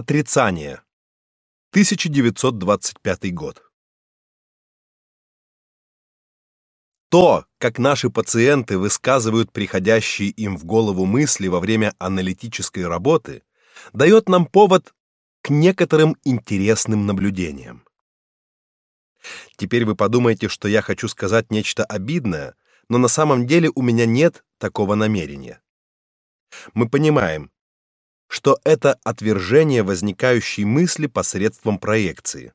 Отрицание. 1925 год. То, как наши пациенты высказывают приходящие им в голову мысли во время аналитической работы, дает нам повод к некоторым интересным наблюдениям. Теперь вы подумаете, что я хочу сказать нечто обидное, но на самом деле у меня нет такого намерения. Мы понимаем, что это отвержение возникающей мысли посредством проекции.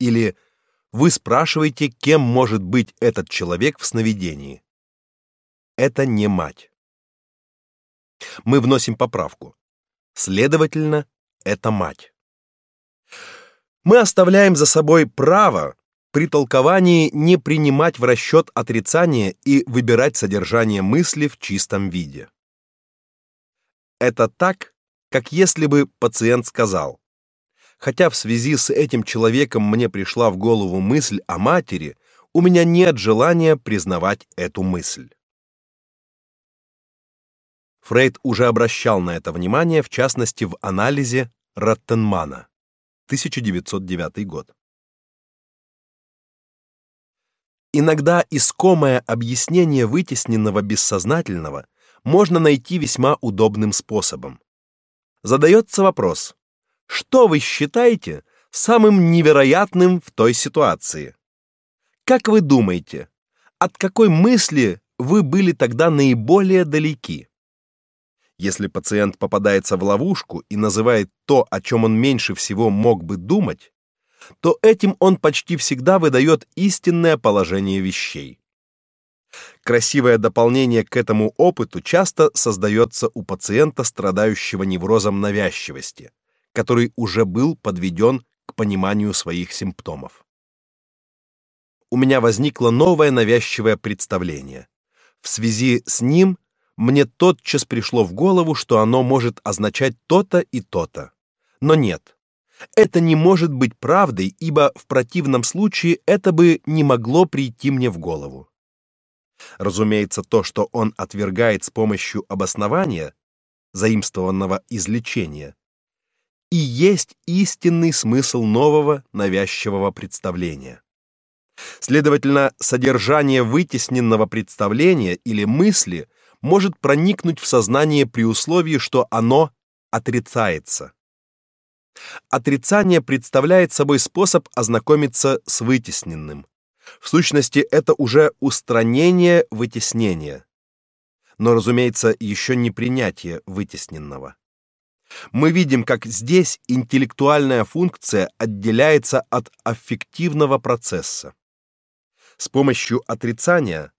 Или вы спрашиваете, кем может быть этот человек в сновидении. Это не мать. Мы вносим поправку. Следовательно, это мать. Мы оставляем за собой право при толковании не принимать в расчет отрицание и выбирать содержание мысли в чистом виде. Это так, как если бы пациент сказал: Хотя в связи с этим человеком мне пришла в голову мысль о матери, у меня нет желания признавать эту мысль. Фрейд уже обращал на это внимание, в частности, в анализе Раттенмана, 1909 год. Иногда искомое объяснение вытесненного бессознательного можно найти весьма удобным способом. Задается вопрос: что вы считаете самым невероятным в той ситуации? Как вы думаете, от какой мысли вы были тогда наиболее далеки? Если пациент попадается в ловушку и называет то, о чем он меньше всего мог бы думать, то этим он почти всегда выдает истинное положение вещей. Красивое дополнение к этому опыту часто создается у пациента, страдающего неврозом навязчивости, который уже был подведен к пониманию своих симптомов. У меня возникло новое навязчивое представление. В связи с ним мне тотчас пришло в голову, что оно может означать то-то и то-то. Но нет. Это не может быть правдой, ибо в противном случае это бы не могло прийти мне в голову. Разумеется, то, что он отвергает с помощью обоснования, заимствованного из лечения, и есть истинный смысл нового навязчивого представления. Следовательно, содержание вытесненного представления или мысли может проникнуть в сознание при условии, что оно отрицается. Отрицание представляет собой способ ознакомиться с вытесненным. В сущности, это уже устранение вытеснения. Но, разумеется, еще не принятие вытесненного мы видим, как здесь интеллектуальная функция отделяется от аффективного процесса. С помощью отрицания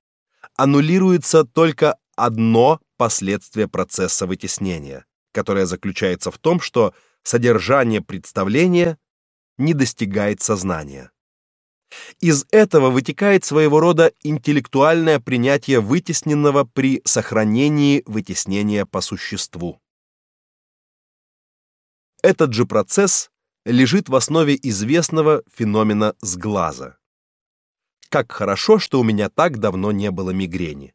аннулируется только одно последствие процесса вытеснения, которое заключается в том, что содержание представления не достигает сознания. Из этого вытекает своего рода интеллектуальное принятие вытесненного при сохранении вытеснения по существу. Этот же процесс лежит в основе известного феномена сглаза. Как хорошо, что у меня так давно не было мигрени.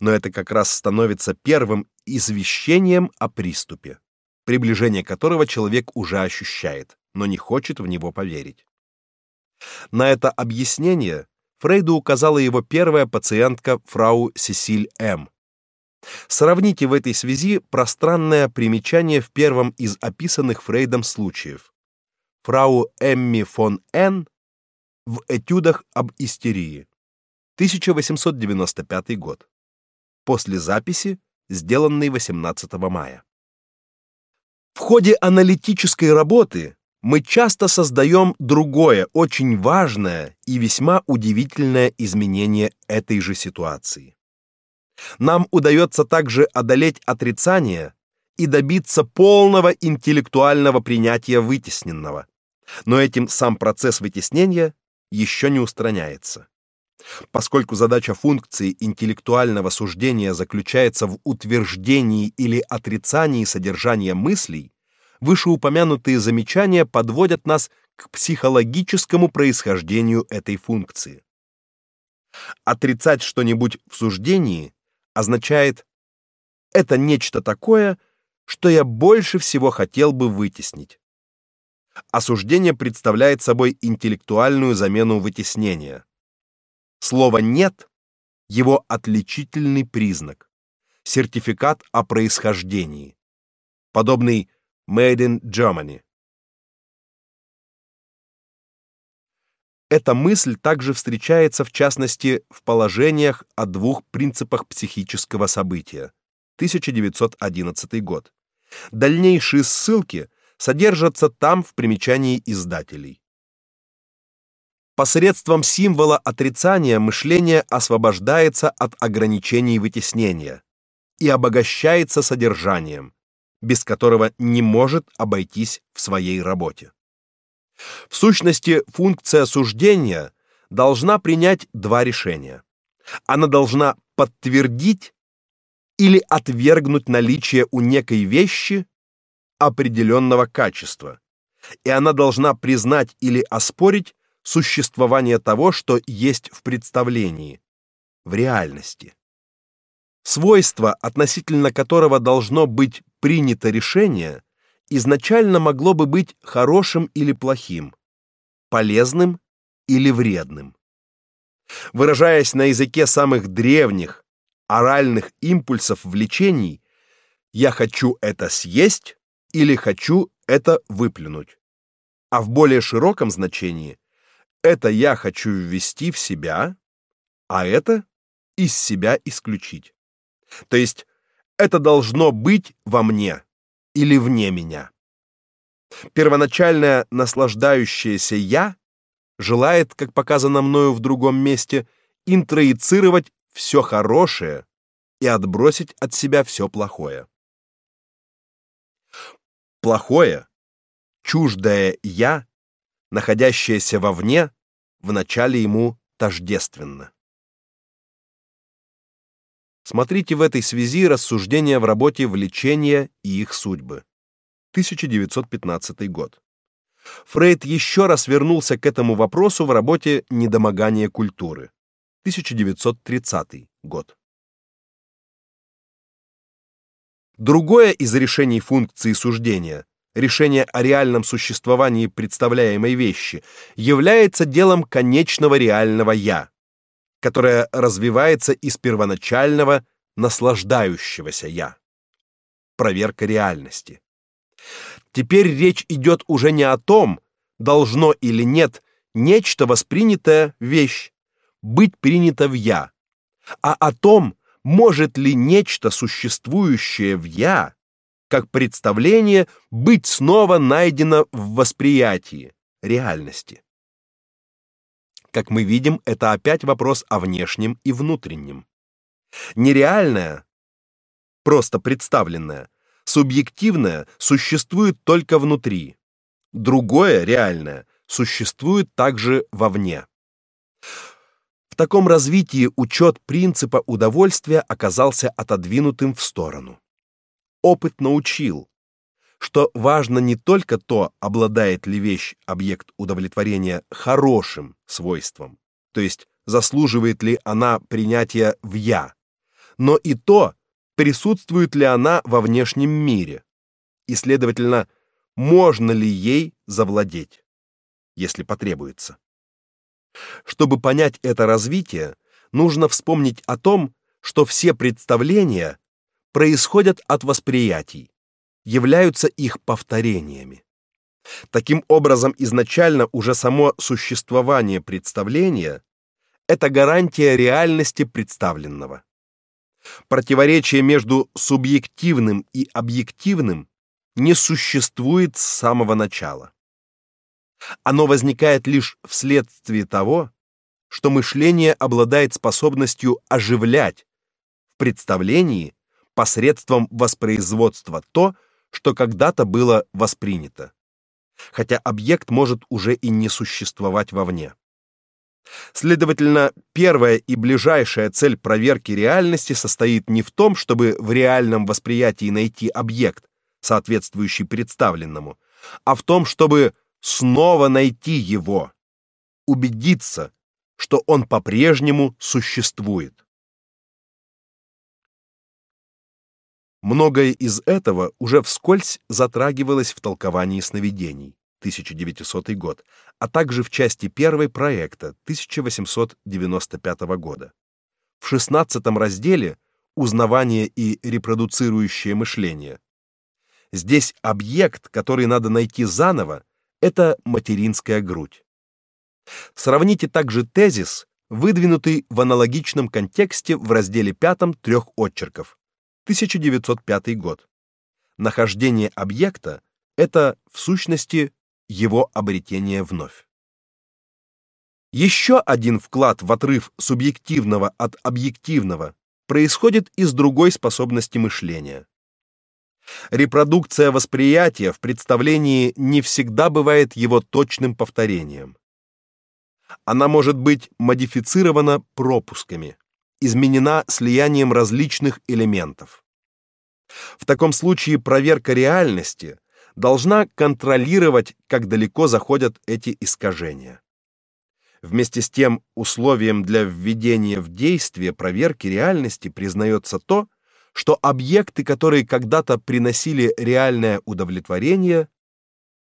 Но это как раз становится первым извещением о приступе, приближение которого человек уже ощущает, но не хочет в него поверить. На это объяснение Фрейду указала его первая пациентка фрау Сесиль М., Сравните в этой связи пространное примечание в первом из описанных Фрейдом случаев. Фрау Эмми фон Н в этюдах об истерии. 1895 год. После записи, сделанной 18 мая. В ходе аналитической работы мы часто создаем другое, очень важное и весьма удивительное изменение этой же ситуации. Нам удается также одолеть отрицание и добиться полного интеллектуального принятия вытесненного. Но этим сам процесс вытеснения еще не устраняется. Поскольку задача функции интеллектуального суждения заключается в утверждении или отрицании содержания мыслей, вышеупомянутые замечания подводят нас к психологическому происхождению этой функции. Отрицать что-нибудь в суждении означает это нечто такое, что я больше всего хотел бы вытеснить. Осуждение представляет собой интеллектуальную замену вытеснения. Слово нет его отличительный признак, сертификат о происхождении, подобный Made in Germany. Эта мысль также встречается в частности в положениях о двух принципах психического события. 1911 год. Дальнейшие ссылки содержатся там в примечании издателей. Посредством символа отрицания мышление освобождается от ограничений вытеснения и обогащается содержанием, без которого не может обойтись в своей работе. В сущности, функция суждения должна принять два решения. Она должна подтвердить или отвергнуть наличие у некой вещи определенного качества, и она должна признать или оспорить существование того, что есть в представлении, в реальности. Свойство, относительно которого должно быть принято решение, изначально могло бы быть хорошим или плохим, полезным или вредным. Выражаясь на языке самых древних оральных импульсов влечений, я хочу это съесть или хочу это выплюнуть. А в более широком значении это я хочу ввести в себя, а это из себя исключить. То есть это должно быть во мне или вне меня. Первоначальное наслаждающееся я желает, как показано мною в другом месте, интроицировать все хорошее и отбросить от себя все плохое. Плохое, чуждое я, находящееся вовне, вначале ему тождественно. Смотрите в этой связи рассуждения в работе «Влечения и их судьбы». 1915 год. Фрейд еще раз вернулся к этому вопросу в работе «Недомогание культуры». 1930 год. Другое из решений функции суждения, решение о реальном существовании представляемой вещи, является делом конечного реального «я», которая развивается из первоначального наслаждающегося я. Проверка реальности. Теперь речь идет уже не о том, должно или нет нечто воспринятое вещь быть принято в я, а о том, может ли нечто существующее в я как представление быть снова найдено в восприятии реальности. Как мы видим, это опять вопрос о внешнем и внутреннем. Нереальное, просто представленное, субъективное существует только внутри. Другое, реальное, существует также вовне. В таком развитии учет принципа удовольствия оказался отодвинутым в сторону. Опыт научил, что важно не только то, обладает ли вещь, объект удовлетворения, хорошим свойством, то есть заслуживает ли она принятия в я, но и то, присутствует ли она во внешнем мире, и, следовательно, можно ли ей завладеть, если потребуется. Чтобы понять это развитие, нужно вспомнить о том, что все представления происходят от восприятий, являются их повторениями. Таким образом, изначально уже само существование представления это гарантия реальности представленного. Противоречие между субъективным и объективным не существует с самого начала. Оно возникает лишь вследствие того, что мышление обладает способностью оживлять в представлении посредством воспроизводства то, что когда-то было воспринято, хотя объект может уже и не существовать вовне. Следовательно, первая и ближайшая цель проверки реальности состоит не в том, чтобы в реальном восприятии найти объект, соответствующий представленному, а в том, чтобы снова найти его, убедиться, что он по-прежнему существует. Многое из этого уже вскользь затрагивалось в толковании сновидений 1900 год, а также в части первой проекта 1895 года. В 16 разделе Узнавание и репродуцирующее мышление. Здесь объект, который надо найти заново, это материнская грудь. Сравните также тезис, выдвинутый в аналогичном контексте в разделе пятом трех отчерков. 1905 год. Нахождение объекта это в сущности его обретение вновь. Еще один вклад в отрыв субъективного от объективного происходит из другой способности мышления. Репродукция восприятия в представлении не всегда бывает его точным повторением. Она может быть модифицирована пропусками, изменена слиянием различных элементов. В таком случае проверка реальности должна контролировать, как далеко заходят эти искажения. Вместе с тем, условием для введения в действие проверки реальности признается то, что объекты, которые когда-то приносили реальное удовлетворение,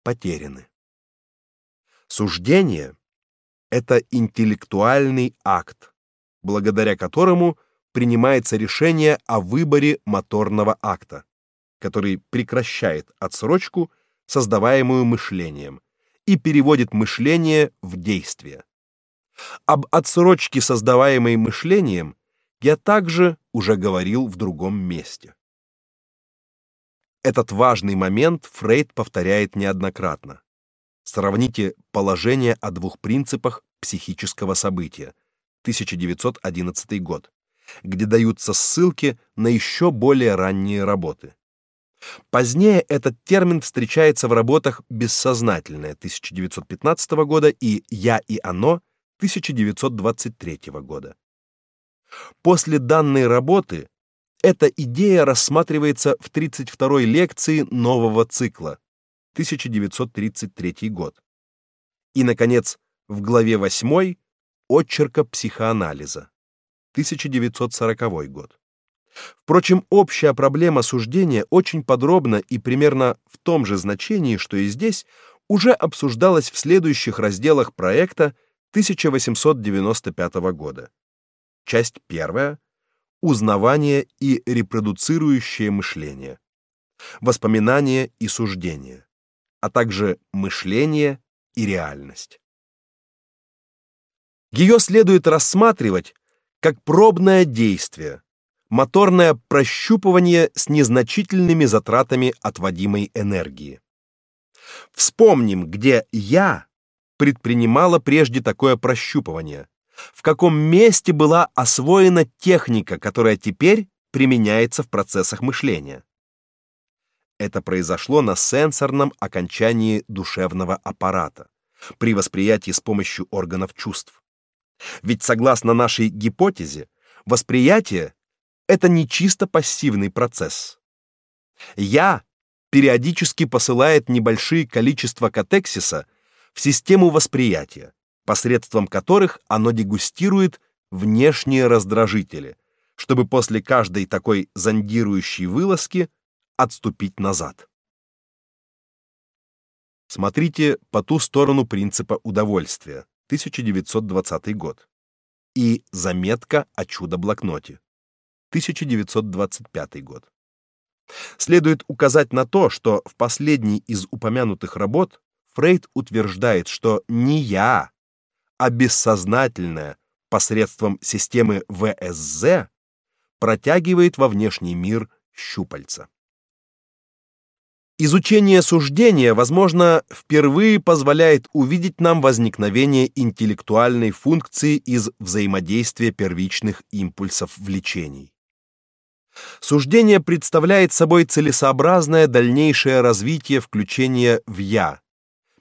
потеряны. Суждение это интеллектуальный акт, благодаря которому принимается решение о выборе моторного акта, который прекращает отсрочку, создаваемую мышлением, и переводит мышление в действие. Об отсрочке, создаваемой мышлением, я также уже говорил в другом месте. Этот важный момент Фрейд повторяет неоднократно. Сравните положение о двух принципах психического события. 1911 год, где даются ссылки на еще более ранние работы. Позднее этот термин встречается в работах Бессознательное 1915 года и Я и оно 1923 года. После данной работы эта идея рассматривается в 32-й лекции нового цикла 1933 год. И наконец, в главе 8 Отчерка психоанализа 1940 год. Впрочем, общая проблема суждения очень подробно и примерно в том же значении, что и здесь, уже обсуждалась в следующих разделах проекта 1895 года. Часть первая. Узнавание и репродуцирующее мышление. Воспоминания и суждения, а также мышление и реальность. Ее следует рассматривать как пробное действие, моторное прощупывание с незначительными затратами отводимой энергии. Вспомним, где я предпринимала прежде такое прощупывание? В каком месте была освоена техника, которая теперь применяется в процессах мышления? Это произошло на сенсорном окончании душевного аппарата, при восприятии с помощью органов чувств. Ведь согласно нашей гипотезе, восприятие это не чисто пассивный процесс. Я периодически посылает небольшие количества катексиса в систему восприятия, посредством которых оно дегустирует внешние раздражители, чтобы после каждой такой зондирующей вылазки отступить назад. Смотрите по ту сторону принципа удовольствия, 1920 год. И заметка о чудо-блокноте, 1925 год. Следует указать на то, что в последней из упомянутых работ Фрейд утверждает, что не я, а бессознательное посредством системы ВСЗ протягивает во внешний мир щупальца. Изучение суждения, возможно, впервые позволяет увидеть нам возникновение интеллектуальной функции из взаимодействия первичных импульсов влечений. Суждение представляет собой целесообразное дальнейшее развитие включения в я,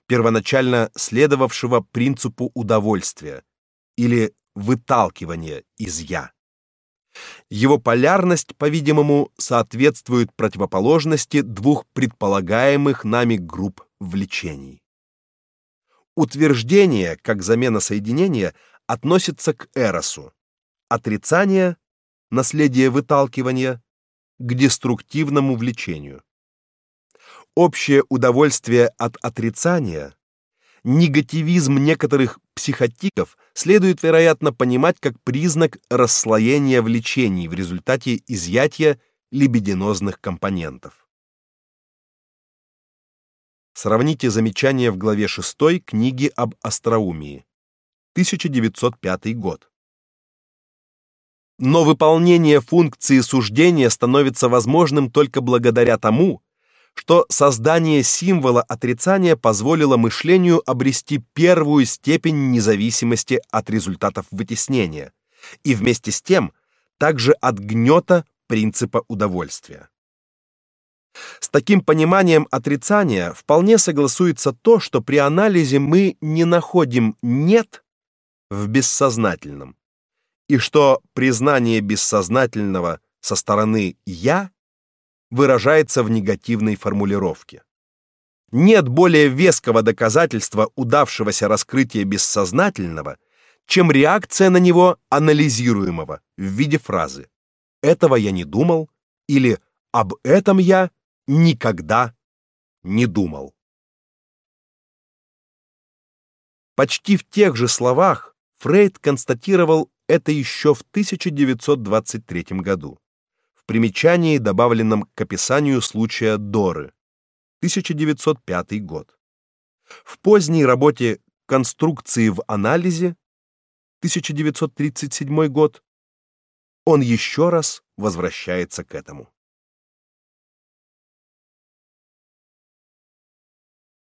первоначально следовавшего принципу удовольствия или выталкивания из я. Его полярность, по-видимому, соответствует противоположности двух предполагаемых нами групп влечений. Утверждение, как замена соединения, относится к эросу. Отрицание наследие выталкивания к деструктивному влечению. Общее удовольствие от отрицания, негативизм некоторых психотиков следует, вероятно, понимать как признак расслоения влечений в результате изъятия либидинозных компонентов. Сравните замечания в главе 6 книги об остроумии. 1905 год. Но выполнение функции суждения становится возможным только благодаря тому, что создание символа отрицания позволило мышлению обрести первую степень независимости от результатов вытеснения и вместе с тем также от гнета принципа удовольствия. С таким пониманием отрицания вполне согласуется то, что при анализе мы не находим нет в бессознательном, и что признание бессознательного со стороны я выражается в негативной формулировке. Нет более веского доказательства удавшегося раскрытия бессознательного, чем реакция на него анализируемого в виде фразы: "Этого я не думал" или "Об этом я никогда не думал". Почти в тех же словах Фрейд констатировал это еще в 1923 году в примечании, добавленном к описанию случая Доры, 1905 год. В поздней работе Конструкции в анализе, 1937 год, он еще раз возвращается к этому.